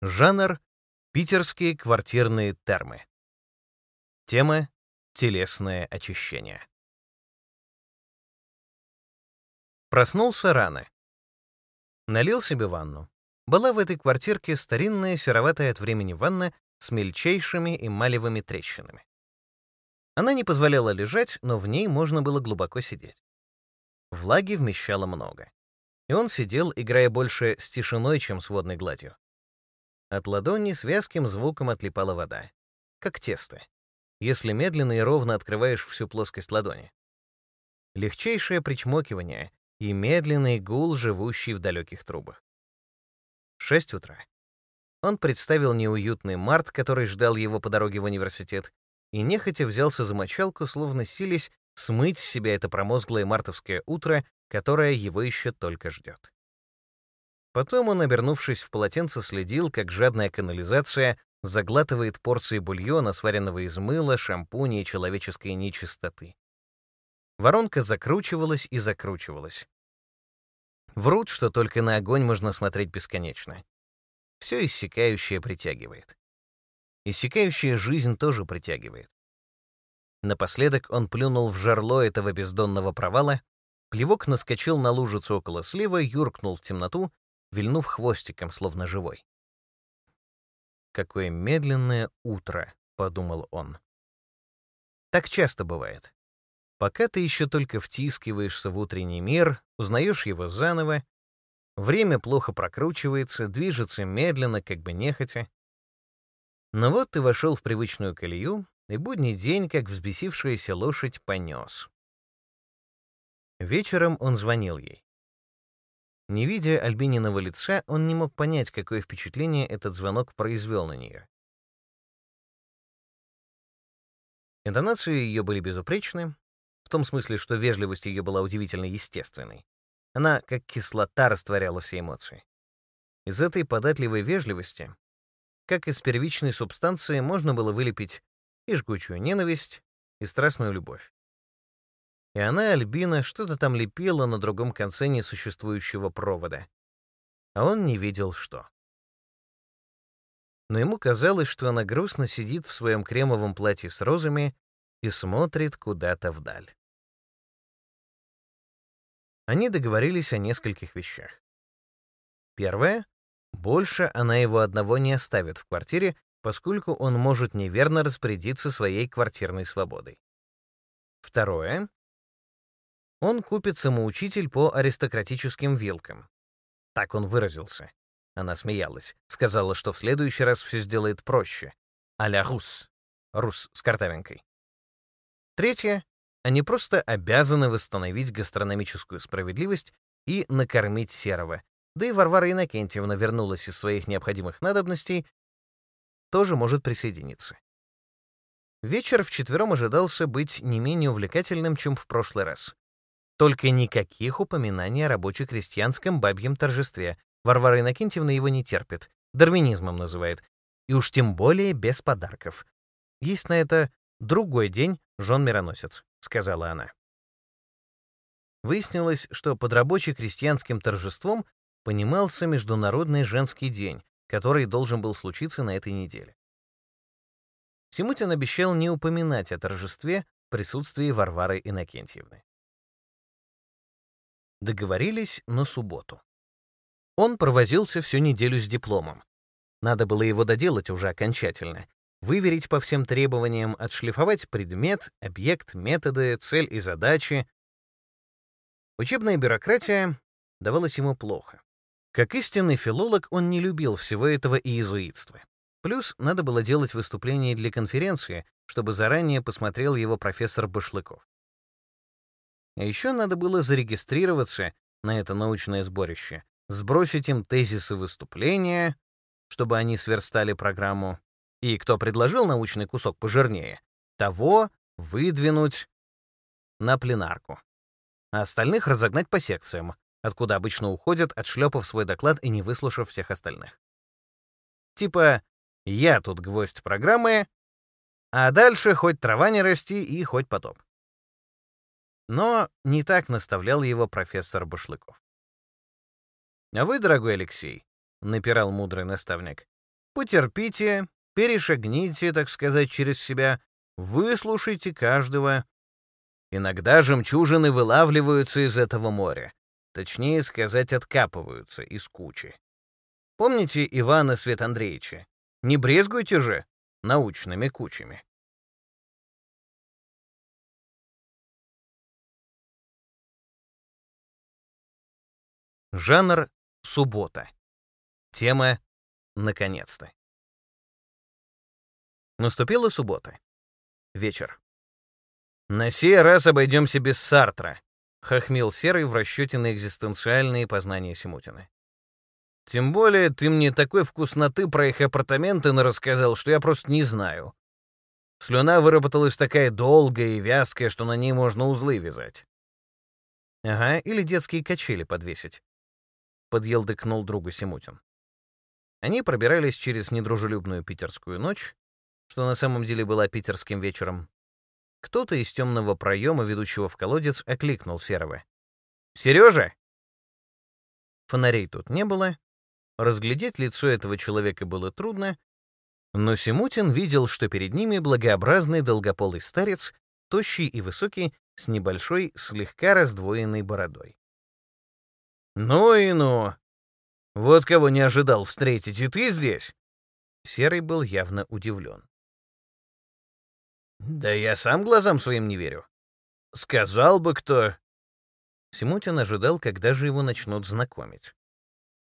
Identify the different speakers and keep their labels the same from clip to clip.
Speaker 1: Жанр — питерские квартирные термы. Тема — телесное очищение. Проснулся рано. Налил себе ванну. Была в этой квартирке старинная сероватая от времени ванна с мельчайшими эмалевыми трещинами. Она не позволяла лежать, но в ней можно было глубоко сидеть. Влаги вмещало много. И он сидел, играя больше с тишиной, чем с водной гладью. От ладони с вязким звуком отлипала вода. Как тесто. Если медленно и ровно открываешь всю плоскость ладони. Легчайшее причмокивание и медленный гул, живущий в далеких трубах. Шесть утра. Он представил неуютный март, который ждал его по дороге в университет, и нехотя взялся за мочалку, словно сились смыть с себя это промозглое мартовское утро, которое его еще только ждет. Потом он, обернувшись в полотенце, следил, как жадная канализация заглатывает порции бульона, сваренного из мыла, шампуня и человеческой нечистоты. Воронка закручивалась и закручивалась. Врут, что только на огонь можно смотреть бесконечно. Все иссякающее притягивает. Иссякающая жизнь тоже притягивает. Напоследок он плюнул в жерло этого бездонного провала, плевок наскочил на лужицу около слива, юркнул в темноту, вильнув хвостиком, словно живой. «Какое медленное утро», — подумал он. Так часто бывает. Пока ты еще только втискиваешься в утренний мир, узнаешь его заново, время плохо прокручивается, движется медленно, как бы нехотя. Но вот ты вошел в привычную колею, и будний день, как взбесившаяся лошадь, понес. Вечером он звонил ей. Не видя Альбининого лица, он не мог понять, какое впечатление этот звонок произвел на нее. Интонации ее были безупречны, в том смысле, что вежливость ее была удивительно естественной. Она, как кислота, растворяла все эмоции. Из этой податливой вежливости, как из первичной субстанции, можно было вылепить и жгучую ненависть, и страстную любовь. И она, Альбина, что-то там лепила на другом конце несуществующего провода. А он не видел, что. Но ему казалось, что она грустно сидит в своем кремовом платье с розами и смотрит куда-то вдаль. Они договорились о нескольких вещах. Первое — больше она его одного не оставит в квартире, поскольку он может неверно распорядиться своей квартирной свободой. Второе — он купит самоучитель по аристократическим вилкам. Так он выразился. Она смеялась, сказала, что в следующий раз все сделает проще. А-ля рус. Рус с картавинкой. Третье они просто обязаны восстановить гастрономическую справедливость и накормить Серого. Да и Варвара Иннокентьевна вернулась из своих необходимых надобностей, тоже может присоединиться. Вечер вчетвером ожидался быть не менее увлекательным, чем в прошлый раз. Только никаких упоминаний о рабоче-крестьянском бабьем торжестве. Варвара Иннокентьевна его не терпит, дарвинизмом называет. И уж тем более без подарков. Есть на это другой день, жен-мироносец. — сказала она. Выяснилось, что под рабоче-крестьянским торжеством понимался Международный женский день, который должен был случиться на этой неделе. Симутин обещал не упоминать о торжестве в присутствии Варвары Иннокентьевны. Договорились на субботу. Он провозился всю неделю с дипломом. Надо было его доделать уже окончательно, выверить по всем требованиям, отшлифовать предмет, объект, методы, цель и задачи. Учебная бюрократия давалась ему плохо. Как истинный филолог, он не любил всего этого иезуитства. Плюс надо было делать выступление для конференции, чтобы заранее посмотрел его профессор Башлыков. А еще надо было зарегистрироваться на это научное сборище, сбросить им тезисы выступления, чтобы они сверстали программу, и кто предложил научный кусок пожирнее, того выдвинуть на пленарку. А остальных разогнать по секциям, откуда обычно уходят, отшлепав свой доклад и не выслушав всех остальных. Типа «я тут гвоздь программы», а дальше хоть трава не расти и хоть потоп. Но не так наставлял его профессор Башлыков. «А вы, дорогой Алексей», — напирал мудрый наставник, Потерпите, перешагните, так сказать, через себя, выслушайте каждого. Иногда жемчужины вылавливаются из этого моря. Точнее сказать, откапываются из кучи. Помните Ивана Свет Андреевича? Не брезгуйте же научными кучами. Жанр — суббота. Тема — наконец-то. Наступила суббота. Вечер. «На сей раз обойдемся без Сартра», — хохмил Серый в расчете на экзистенциальные познания Симутина. «Тем более ты мне такой вкусноты про их апартаменты рассказал, что я просто не знаю. Слюна выработалась такая долгая и вязкая, что на ней можно узлы вязать». «Ага, или детские качели подвесить», — подъелдыкнул другу Симутин. Они пробирались через недружелюбную питерскую ночь, что на самом деле была питерским вечером. Кто-то из темного проема, ведущего в колодец, окликнул Серого. «Сережа!» Фонарей тут не было. Разглядеть лицо этого человека было трудно, но Симутин видел, что перед ними благообразный долгополый старец, тощий и высокий, с небольшой, слегка раздвоенной бородой. «Ну и ну! Вот кого не ожидал встретить, и ты здесь!» Серый был явно удивлен. «Да я сам глазам своим не верю. Сказал бы кто...» Симутин ожидал, когда же его начнут знакомить.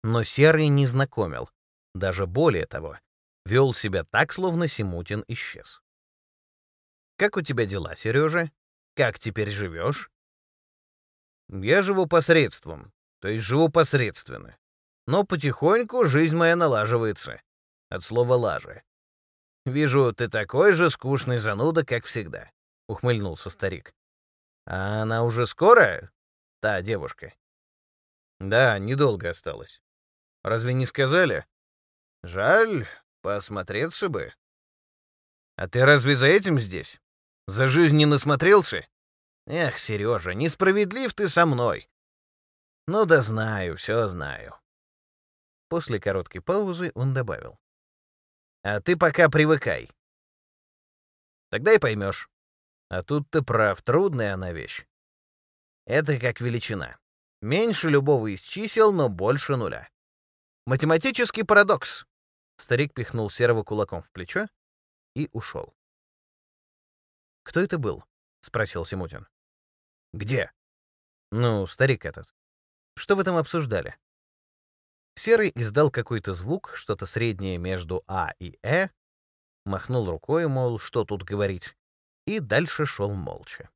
Speaker 1: Но Серый не знакомил. Даже более того, вел себя так, словно Симутин исчез. «Как у тебя дела, Сережа? Как теперь живешь?» «Я живу посредством, то есть живу посредственно. Но потихоньку жизнь моя налаживается. От слова «лажа». Вижу, ты такой же скучный зануда, как всегда, — ухмыльнулся старик. А она уже скоро? Та девушка. Да, недолго осталось. Разве не сказали? Жаль, посмотреться бы. А ты разве за этим здесь? За жизнь не насмотрелся? Эх, Сережа, несправедлив ты со мной. Ну да знаю, все знаю. После короткой паузы он добавил. «А ты пока привыкай. Тогда и поймешь. А тут ты прав, трудная она вещь. Это как величина. Меньше любого из чисел, но больше нуля. Математический парадокс. Старик пихнул Серого кулаком в плечо и ушел. «Кто это был?» — спросил Симутин. «Где?» «Ну, старик этот. Что вы там обсуждали?» Серый издал какой-то звук, что-то среднее между А и Э, махнул рукой, мол, что тут говорить, и дальше шел молча.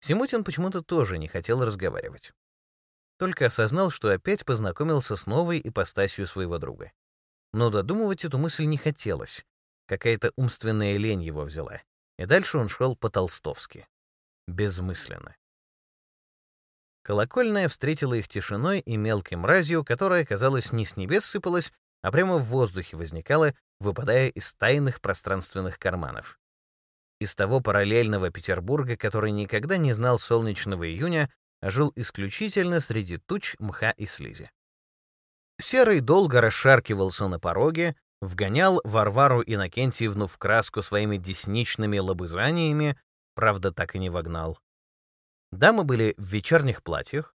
Speaker 1: Симутин почему-то тоже не хотел разговаривать. Только осознал, что опять познакомился с новой ипостасью своего друга. Но додумывать эту мысль не хотелось. Какая-то умственная лень его взяла. И дальше он шел по-толстовски. Безмысленно. Колокольная встретила их тишиной и мелкой мразью, которая, казалось, не с небес сыпалась, а прямо в воздухе возникала, выпадая из тайных пространственных карманов. Из того параллельного Петербурга, который никогда не знал солнечного июня, жил исключительно среди туч, мха и слизи. Серый долго расшаркивался на пороге, вгонял Варвару Иннокентьевну в краску своими десничными лобызаниями, правда, так и не вогнал. Дамы были в вечерних платьях,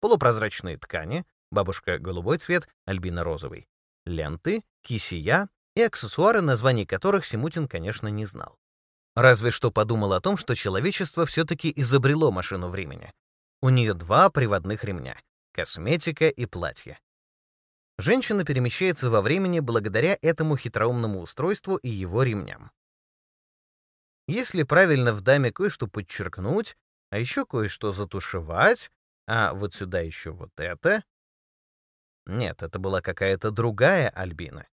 Speaker 1: полупрозрачные ткани, бабушка голубой цвет, Альбина розовый, ленты, кисия и аксессуары, названий которых Симутин, конечно, не знал. Разве что подумал о том, что человечество все-таки изобрело машину времени. У нее два приводных ремня — косметика и платье. Женщина перемещается во времени благодаря этому хитроумному устройству и его ремням. Если правильно в даме кое-что подчеркнуть, а еще кое-что затушевать, а вот сюда еще вот это. Нет, это была какая-то другая Альбина.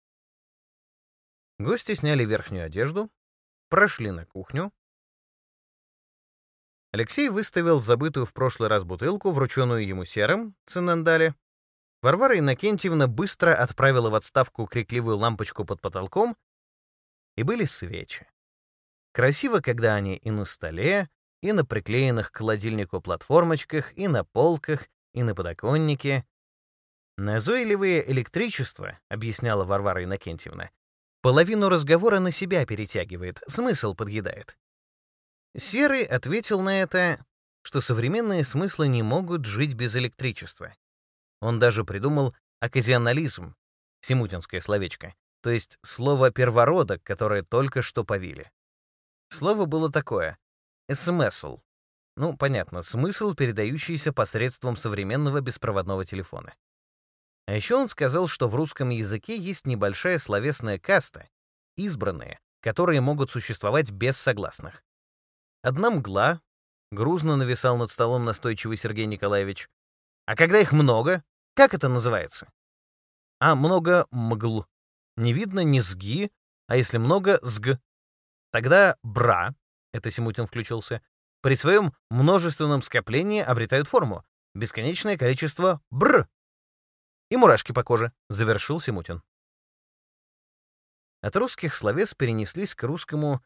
Speaker 1: Гости сняли верхнюю одежду, прошли на кухню. Алексей выставил забытую в прошлый раз бутылку, врученную ему серым, цинандале. Варвара Иннокентьевна быстро отправила в отставку крикливую лампочку под потолком, и были свечи. Красиво, когда они и на столе, и на приклеенных к холодильнику платформочках, и на полках, и на подоконнике. Назойливое электричество, объясняла Варвара Иннокентьевна, половину разговора на себя перетягивает, смысл подъедает. Серый ответил на это, что современные смыслы не могут жить без электричества. Он даже придумал оказионализм, симутинское словечко, то есть слово первородок, которое только что повили. Слово было такое — смысл. Ну, понятно, смысл, передающийся посредством современного беспроводного телефона. А еще он сказал, что в русском языке есть небольшая словесная каста, избранные, которые могут существовать без согласных. Одна мгла, грузно нависал над столом настойчивый Сергей Николаевич. А когда их много, как это называется? А много мгл. Не видно ни сги, а если много сг. Тогда бра, это Симутин включился, при своем множественном скоплении обретают форму. Бесконечное количество бр. И мурашки по коже, завершил Симутин. От русских словес перенеслись к русскому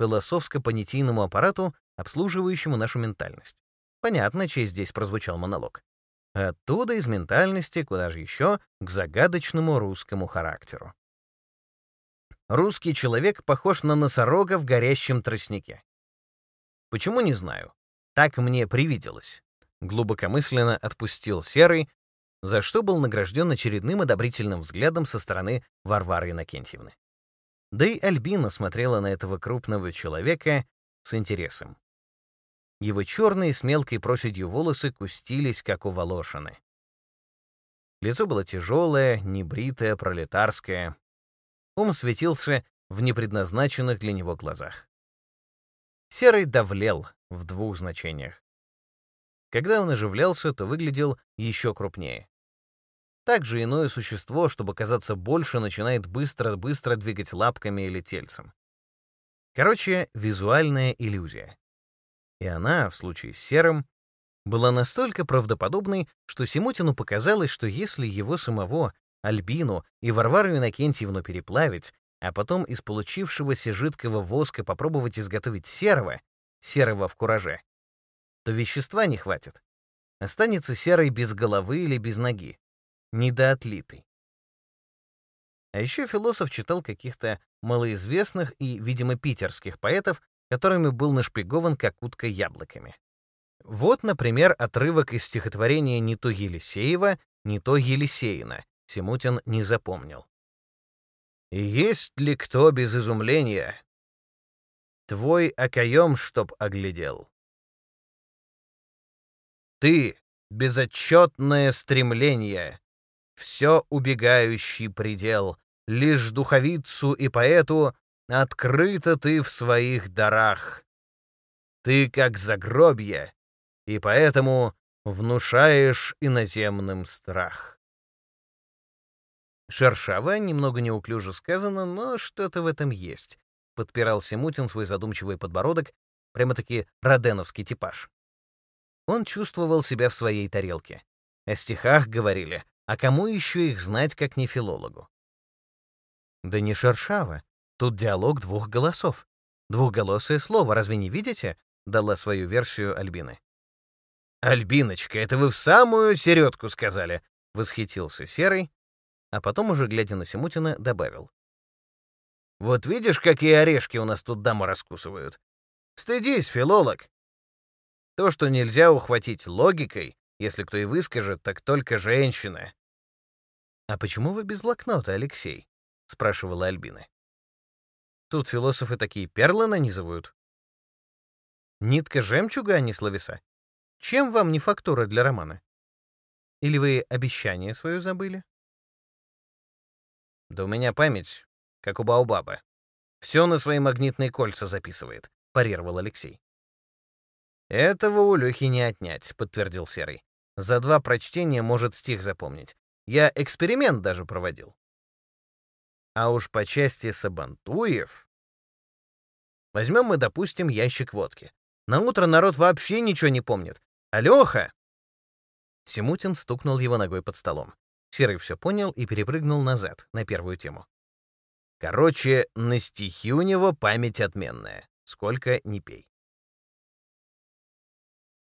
Speaker 1: философско-понятийному аппарату, обслуживающему нашу ментальность. Понятно, чей здесь прозвучал монолог. Оттуда из ментальности, куда же еще, к загадочному русскому характеру. Русский человек похож на носорога в горящем тростнике. Почему, не знаю. Так мне привиделось. Глубокомысленно отпустил Серый, за что был награжден очередным одобрительным взглядом со стороны Варвары Иннокентьевны. Да и Альбина смотрела на этого крупного человека с интересом. Его черные с мелкой проседью волосы кустились, как у Волошины. Лицо было тяжелое, небритое, пролетарское. Ум светился в непредназначенных для него глазах. Серый давлел в двух значениях. Когда он оживлялся, то выглядел еще крупнее. Также иное существо, чтобы казаться больше, начинает быстро-быстро двигать лапками или тельцем. Короче, визуальная иллюзия. И она, в случае с серым, была настолько правдоподобной, что Симутину показалось, что если его самого, Альбину и Варвару Иннокентьевну переплавить, а потом из получившегося жидкого воска попробовать изготовить серого, серого в кураже, то вещества не хватит. Останется серый без головы или без ноги недоотлитый. А еще философ читал каких-то малоизвестных и, видимо, питерских поэтов, которыми был нашпигован как утка яблоками. Вот, например, отрывок из стихотворения не то Елисеева, не то Елисеина. Симутин не запомнил. «И есть ли кто без изумления? Твой окоем, чтоб оглядел. Ты — безотчетное стремление, все убегающий предел, лишь духовицу и поэту открыто ты в своих дарах. Ты как загробье, и поэтому внушаешь иноземным страх. Шершаво, немного неуклюже сказано, но что-то в этом есть. Подпирал Симутин свой задумчивый подбородок, прямо-таки роденовский типаж. Он чувствовал себя в своей тарелке. О стихах говорили, а кому еще их знать, как не филологу? Да не шершаво. Тут диалог двух голосов. Двухголосое слово, разве не видите? Дала свою версию Альбины. «Альбиночка, это вы в самую середку сказали!» — восхитился Серый, а потом, уже глядя на Симутина, добавил. «Вот видишь, какие орешки у нас тут дамы раскусывают? Стыдись, филолог! То, что нельзя ухватить логикой, если кто и выскажет, так только женщина. «А почему вы без блокнота, Алексей?» — спрашивала Альбина. «Тут философы такие перлы нанизывают». «Нитка жемчуга, а не словеса. Чем вам не фактура для романа? Или вы обещание свое забыли?» «Да у меня память, как у Баобаба. Все на свои магнитные кольца записывает», — парировал Алексей. «Этого у Лехи не отнять», — подтвердил Серый. «За два прочтения может стих запомнить. Я эксперимент даже проводил. А уж по части сабантуев... Возьмем мы, допустим, ящик водки. На утро народ вообще ничего не помнит. Алёха! Симутин стукнул его ногой под столом. Серый все понял и перепрыгнул назад, на первую тему. Короче, на стихи у него память отменная. Сколько не пей.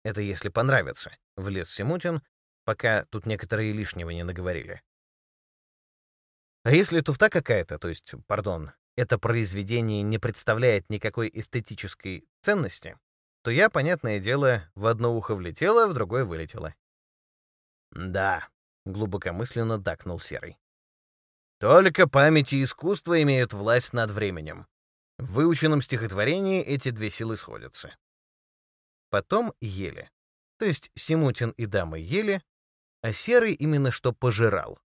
Speaker 1: Это если понравится, влез Симутин, пока тут некоторые лишнего не наговорили. А если туфта какая-то, то есть, пардон, это произведение не представляет никакой эстетической ценности, то я, понятное дело, в одно ухо влетела, в другое вылетела. «Да», — глубокомысленно дакнул Серый. «Только память и искусство имеют власть над временем. В выученном стихотворении эти две силы сходятся». Потом ели. То есть Симутин и дамы ели, а Серый именно что пожирал.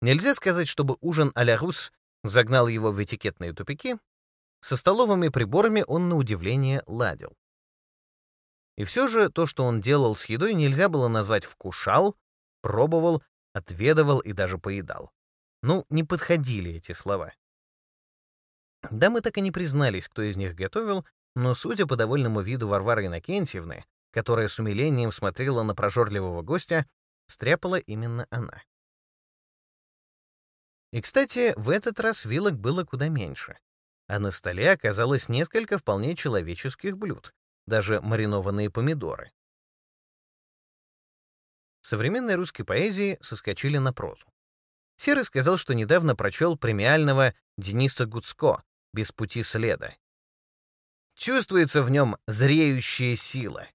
Speaker 1: Нельзя сказать, чтобы ужин а-ля рус загнал его в этикетные тупики. Со столовыми приборами он, на удивление, ладил. И все же то, что он делал с едой, нельзя было назвать «вкушал», «пробовал», «отведывал» и даже «поедал». Ну, не подходили эти слова. Да, мы так и не признались, кто из них готовил, но, судя по довольному виду Варвары Иннокентьевны, которая с умилением смотрела на прожорливого гостя, стряпала именно она. И, кстати, в этот раз вилок было куда меньше, а на столе оказалось несколько вполне человеческих блюд, даже маринованные помидоры. Современной русской поэзии соскочили на прозу. Серый сказал, что недавно прочел премиального Дениса Гуцко «Без пути следа». Чувствуется в нем зреющая сила.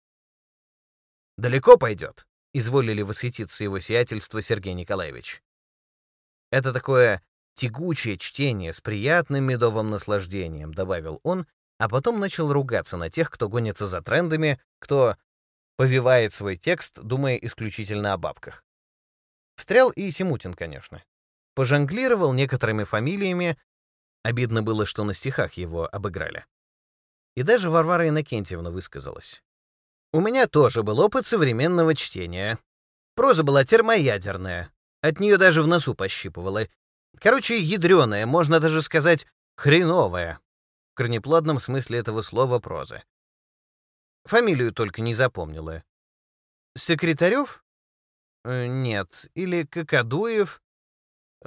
Speaker 1: «Далеко пойдет», — изволили восхититься его сиятельство Сергей Николаевич. Это такое тягучее чтение с приятным медовым наслаждением, добавил он, а потом начал ругаться на тех, кто гонится за трендами, кто повивает свой текст, думая исключительно о бабках. Встрял и Симутин, конечно. Пожонглировал некоторыми фамилиями, обидно было, что на стихах его обыграли. И даже Варвара Иннокентьевна высказалась. «У меня тоже был опыт современного чтения. Проза была термоядерная, от нее даже в носу пощипывало. Короче, ядреная, можно даже сказать, хреновая. В корнеплодном смысле этого слова проза. Фамилию только не запомнила. Секретарев? Э, нет. Или Кокадуев?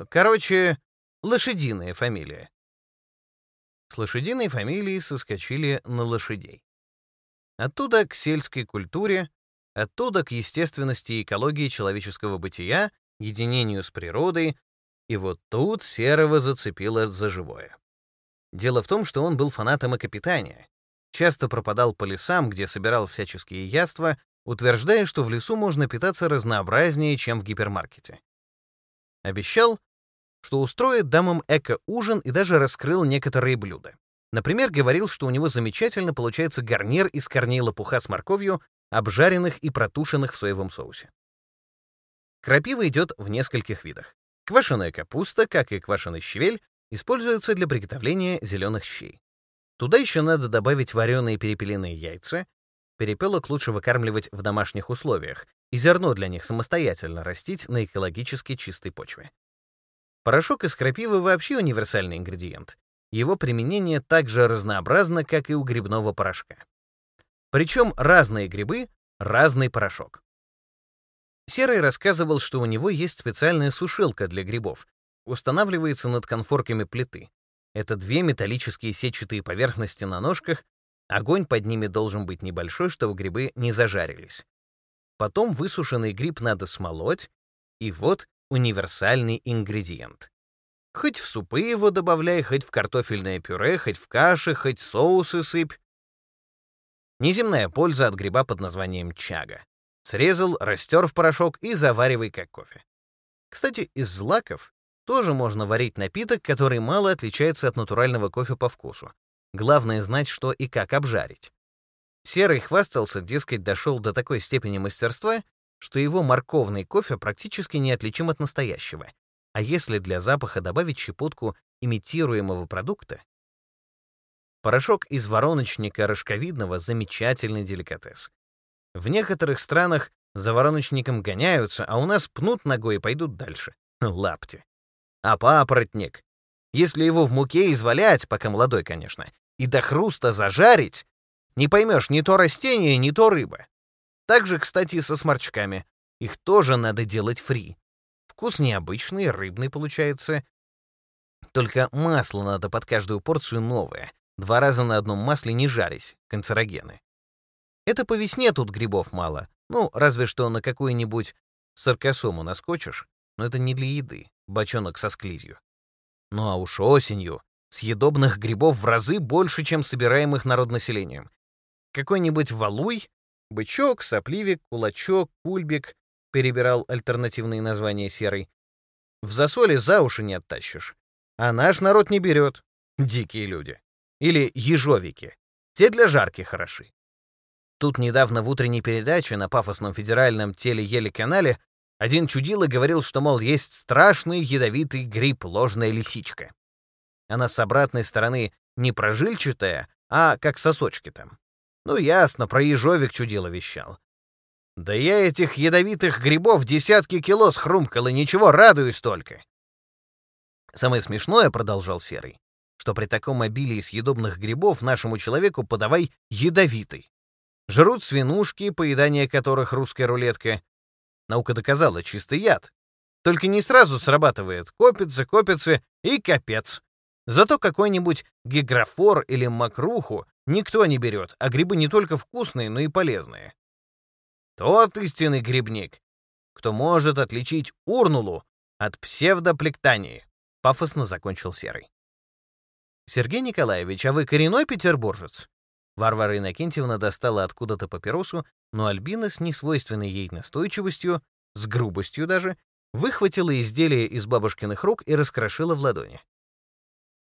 Speaker 1: Короче, лошадиная фамилия. С лошадиной фамилией соскочили на лошадей. Оттуда к сельской культуре, оттуда к естественности и экологии человеческого бытия, единению с природой, и вот тут Серого зацепило за живое. Дело в том, что он был фанатом экопитания, часто пропадал по лесам, где собирал всяческие яства, утверждая, что в лесу можно питаться разнообразнее, чем в гипермаркете. Обещал, что устроит дамам эко-ужин и даже раскрыл некоторые блюда. Например, говорил, что у него замечательно получается гарнир из корней лопуха с морковью, обжаренных и протушенных в соевом соусе. Крапива идет в нескольких видах. Квашеная капуста, как и квашеный щавель, используется для приготовления зеленых щей. Туда еще надо добавить вареные перепелиные яйца. Перепелок лучше выкармливать в домашних условиях, и зерно для них самостоятельно растить на экологически чистой почве. Порошок из крапивы вообще универсальный ингредиент. Его применение так же разнообразно, как и у грибного порошка. Причем разные грибы — разный порошок. Серый рассказывал, что у него есть специальная сушилка для грибов. Устанавливается над конфорками плиты. Это две металлические сетчатые поверхности на ножках, огонь под ними должен быть небольшой, чтобы грибы не зажарились. Потом высушенный гриб надо смолоть, и вот универсальный ингредиент. Хоть в супы его добавляй, хоть в картофельное пюре, хоть в каши, хоть соусы сыпь. Неземная польза от гриба под названием чага. Срезал, растер в порошок и заваривай как кофе. Кстати, из злаков тоже можно варить напиток, который мало отличается от натурального кофе по вкусу. Главное знать, что и как обжарить. Серый хвастался, дескать, дошел до такой степени мастерства, что его морковный кофе практически неотличим от настоящего. А если для запаха добавить щепотку имитируемого продукта? Порошок из вороночника рожковидного — замечательный деликатес. В некоторых странах за вороночником гоняются, а у нас пнут ногой и пойдут дальше. Лапти. А папоротник? Если его в муке извалять, пока молодой, конечно, и до хруста зажарить, не поймешь, ни то растение, ни то рыба. Так же, кстати, со сморчками. Их тоже надо делать фри. Вкус необычный, рыбный получается. Только масло надо под каждую порцию новое. Два раза на одном масле не жарить, канцерогены. Это по весне тут грибов мало. Ну, разве что на какую-нибудь саркосому наскочишь, но это не для еды, бочонок со склизью. Ну а уж осенью съедобных грибов в разы больше, чем собираемых народнаселением. Какой-нибудь валуй, бычок, сопливик, кулачок, кульбик, перебирал альтернативные названия серый. В засоле за уши не оттащишь. А наш народ не берет. Дикие люди. Или ежовики. Те для жарки хороши. Тут недавно в утренней передаче на пафосном федеральном теле-еле-канале один чудило говорил, что, мол, есть страшный ядовитый гриб, ложная лисичка. Она с обратной стороны не прожильчатая, а как сосочки там. Ну, ясно, про ежовик чудило вещал. Да я этих ядовитых грибов десятки кило схрумкал, и ничего, радуюсь только. Самое смешное, — продолжал Серый, — что при таком обилии съедобных грибов нашему человеку подавай ядовитый. Жрут свинушки, поедание которых русская рулетка. Наука доказала чистый яд. Только не сразу срабатывает. Копится, копится и капец. Зато какой-нибудь гиграфор или макруху никто не берет, а грибы не только вкусные, но и полезные. Тот истинный грибник, кто может отличить урнулу от псевдоплектании, пафосно закончил Серый. Сергей Николаевич, а вы коренной петербуржец? Варвара Иннокентьевна достала откуда-то папиросу, но Альбина с несвойственной ей настойчивостью, с грубостью даже, выхватила изделие из бабушкиных рук и раскрошила в ладони.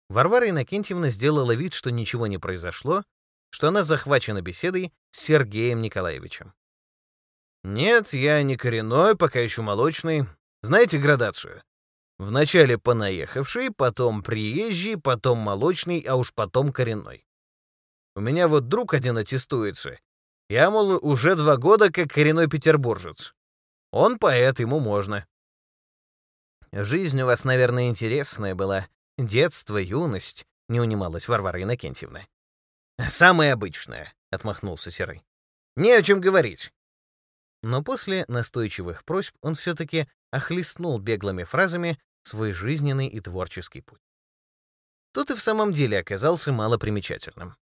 Speaker 1: Варвара Иннокентьевна сделала вид, что ничего не произошло, что она захвачена беседой с Сергеем Николаевичем. «Нет, я не коренной, пока еще молочный. Знаете градацию? Вначале понаехавший, потом приезжий, потом молочный, а уж потом коренной. У меня вот друг один аттестуется. Я, мол, уже два года как коренной петербуржец. Он поэт, ему можно. Жизнь у вас, наверное, интересная была, Детство, юность, не унималась Варвара Иннокентьевна. «Самое обычное», — отмахнулся Серый. «Не о чем говорить». Но после настойчивых просьб он все-таки охлестнул беглыми фразами свой жизненный и творческий путь. Тут и в самом деле оказался малопримечательным.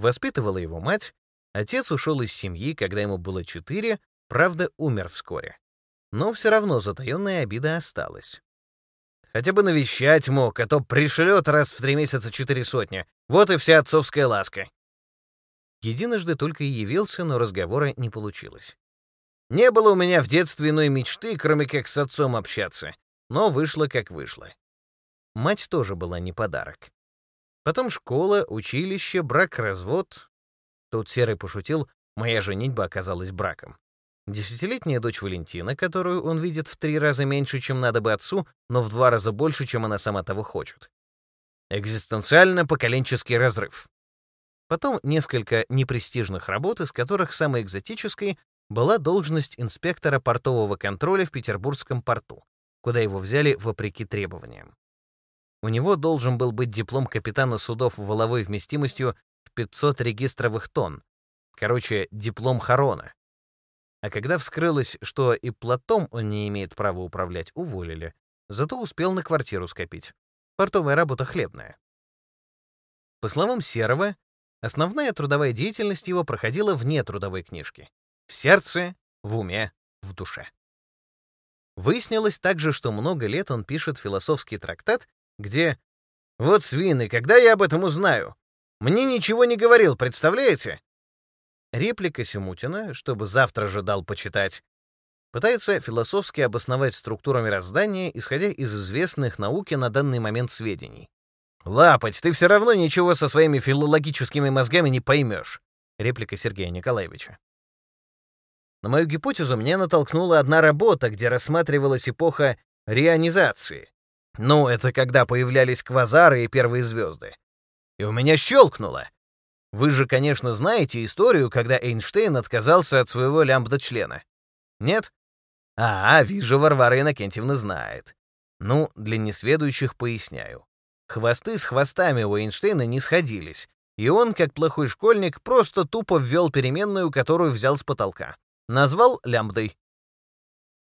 Speaker 1: Воспитывала его мать, отец ушел из семьи, когда ему было четыре, правда, умер вскоре. Но все равно затаенная обида осталась. Хотя бы навещать мог, а то пришлет раз в три месяца четыре сотни. Вот и вся отцовская ласка. Единожды только и явился, но разговора не получилось. Не было у меня в детстве иной мечты, кроме как с отцом общаться, но вышло как вышло. Мать тоже была не подарок. Потом школа, училище, брак-развод. Тут Серый пошутил, моя женитьба оказалась браком. Десятилетняя дочь Валентина, которую он видит в три раза меньше, чем надо бы отцу, но в два раза больше, чем она сама того хочет. Экзистенциально-поколенческий разрыв. Потом несколько непрестижных работ, из которых самой экзотической была должность инспектора портового контроля в Петербургском порту, куда его взяли вопреки требованиям. У него должен был быть диплом капитана судов воловой вместимостью в 500 регистровых тонн. Короче, диплом Харона. А когда вскрылось, что и платом он не имеет права управлять, уволили. Зато успел на квартиру скопить. Портовая работа хлебная. По словам Серова, основная трудовая деятельность его проходила вне трудовой книжки. В сердце, в уме, в душе. Выяснилось также, что много лет он пишет философский трактат, где «Вот свины, когда я об этом узнаю? Мне ничего не говорил, представляете? Реплика Симутина, чтобы завтра же дал почитать, пытается философски обосновать структуру мироздания, исходя из известных науке на данный момент сведений. «Лапоть, ты все равно ничего со своими филологическими мозгами не поймешь», — реплика Сергея Николаевича. На мою гипотезу меня натолкнула одна работа, где рассматривалась эпоха реонизации. Ну, это когда появлялись квазары и первые звезды. И у меня щелкнуло. Вы же, конечно, знаете историю, когда Эйнштейн отказался от своего лямбда-члена. Нет? А, вижу, Варвара Иннокентьевна знает. Ну, для несведущих поясняю. Хвосты с хвостами у Эйнштейна не сходились, и он, как плохой школьник, просто тупо ввел переменную, которую взял с потолка. Назвал лямбдой.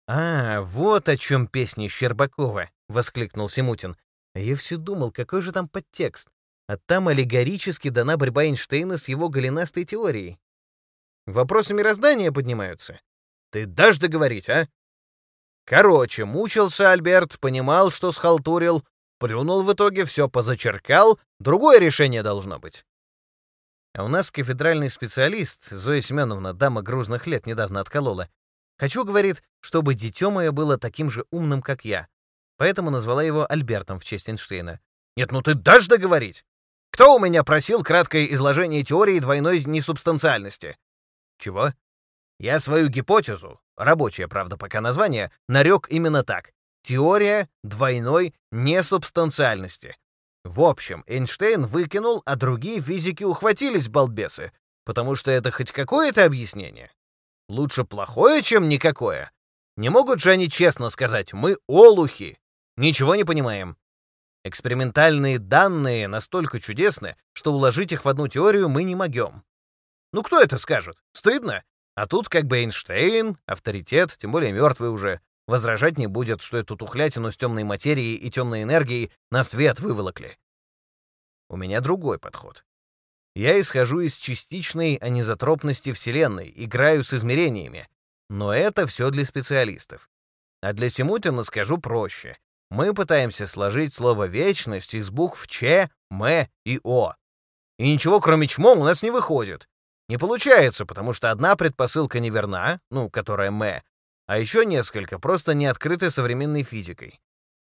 Speaker 1: «А, вот о чем песня Щербакова!» — воскликнул Симутин. «Я все думал, какой же там подтекст. А там аллегорически дана борьба Эйнштейна с его голенастой теорией. Вопросы мироздания поднимаются. Ты дашь договорить, а? Короче, мучился Альберт, понимал, что схалтурил, плюнул в итоге, все позачеркал, другое решение должно быть. А у нас кафедральный специалист, Зоя Семеновна, дама грузных лет, недавно отколола. Хочу, говорит, чтобы дитё мое было таким же умным, как я. Поэтому назвала его Альбертом в честь Эйнштейна. Нет, ну ты дашь договорить? Кто у меня просил краткое изложение теории двойной несубстанциальности? Чего? Я свою гипотезу, рабочее, правда, пока название, нарек именно так. Теория двойной несубстанциальности. В общем, Эйнштейн выкинул, а другие физики ухватились, балбесы, потому что это хоть какое-то объяснение. Лучше плохое, чем никакое. Не могут же они честно сказать «мы олухи». Ничего не понимаем. Экспериментальные данные настолько чудесны, что уложить их в одну теорию мы не могем. Ну кто это скажет? Стыдно? А тут как бы Эйнштейн, авторитет, тем более мертвый уже, возражать не будет, что эту тухлятину с темной материей и темной энергией на свет выволокли. У меня другой подход. Я исхожу из частичной анизотропности Вселенной, играю с измерениями. Но это все для специалистов. А для Симутина скажу проще. Мы пытаемся сложить слово «вечность» из букв Ч, М и О. И ничего, кроме чмо, у нас не выходит. Не получается, потому что одна предпосылка неверна, ну, которая «М», а еще несколько просто не открыты современной физикой.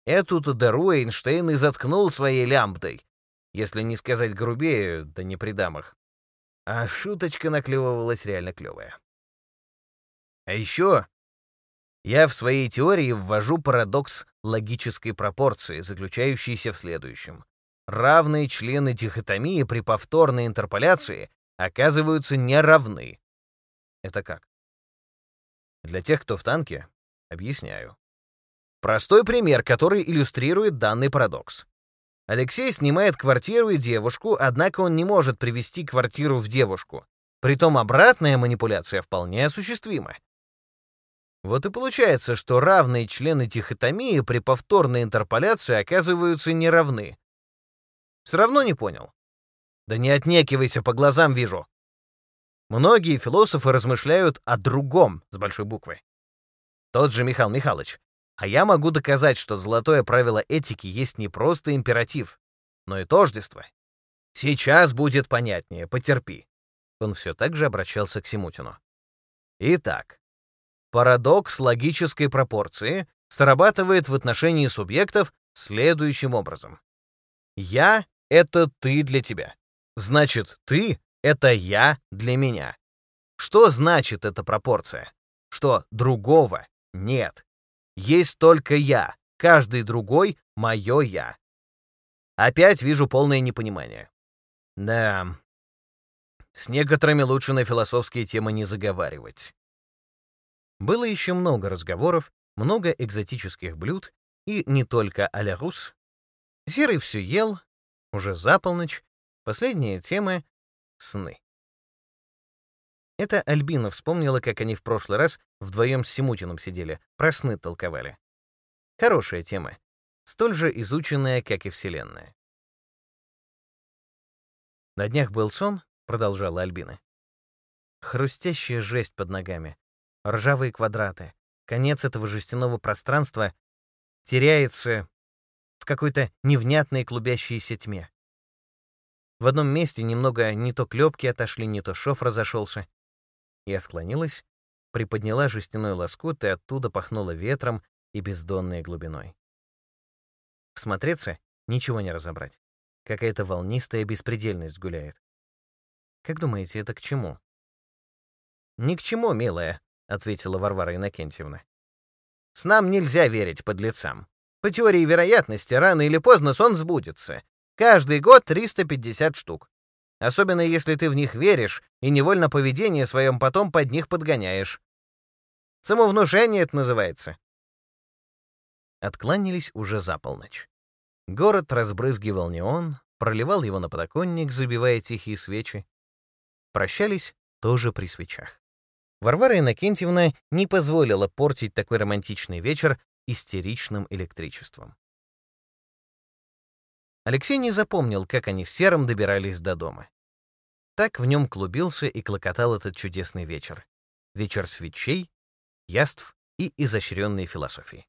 Speaker 1: Эту-то дыру Эйнштейн и заткнул своей лямбдой, если не сказать грубее, да не при дамах. А шуточка наклевывалась реально клевая. А еще я в своей теории ввожу парадокс логической пропорции, заключающийся в следующем. Равные члены дихотомии при повторной интерполяции оказываются неравны. Это как? Для тех, кто в танке, объясняю. Простой пример, который иллюстрирует данный парадокс. Алексей снимает квартиру и девушку, однако он не может привести квартиру в девушку. Притом обратная манипуляция вполне осуществима. Вот и получается, что равные члены дихотомии при повторной интерполяции оказываются неравны. Все равно не понял. Да не отнекивайся, по глазам вижу. Многие философы размышляют о другом с большой буквы. Тот же Михаил Михайлович а я могу доказать, что золотое правило этики есть не просто императив, но и тождество. Сейчас будет понятнее, потерпи. Он все так же обращался к Симутину. Итак, парадокс логической пропорции срабатывает в отношении субъектов следующим образом. Я — это ты для тебя. Значит, ты — это я для меня. Что значит эта пропорция? Что другого нет. Есть только я, каждый другой — мое я. Опять вижу полное непонимание. Да, с некоторыми лучше на философские темы не заговаривать. Было еще много разговоров, много экзотических блюд, и не только а-ля рус. Серый все ел, уже за полночь, последняя тема — сны. Это Альбина вспомнила, как они в прошлый раз вдвоем с Симутиным сидели, про сны толковали. Хорошая тема, столь же изученная, как и Вселенная. На днях был сон, продолжала Альбина. Хрустящая жесть под ногами, ржавые квадраты. Конец этого жестяного пространства теряется в какой-то невнятной клубящейся тьме. В одном месте немного не то клепки отошли, не то шов разошелся. Я склонилась, приподняла жестяной лоскут, и оттуда пахнуло ветром и бездонной глубиной. Всмотреться — ничего не разобрать. Какая-то волнистая беспредельность гуляет. Как думаете, это к чему? «Ни к чему, милая», — ответила Варвара Иннокентьевна. «С нам нельзя верить подлецам. По теории вероятности, рано или поздно сон сбудется. Каждый год 350 штук особенно если ты в них веришь и невольно поведение своем потом под них подгоняешь. Самовнушение это называется. Откланялись уже за полночь. Город разбрызгивал неон, проливал его на подоконник, забивая тихие свечи. Прощались тоже при свечах. Варвара Иннокентьевна не позволила портить такой романтичный вечер истеричным электричеством. Алексей не запомнил, как они с Серым добирались до дома. Так в нем клубился и клокотал этот чудесный вечер. Вечер свечей, яств и изощренной философии.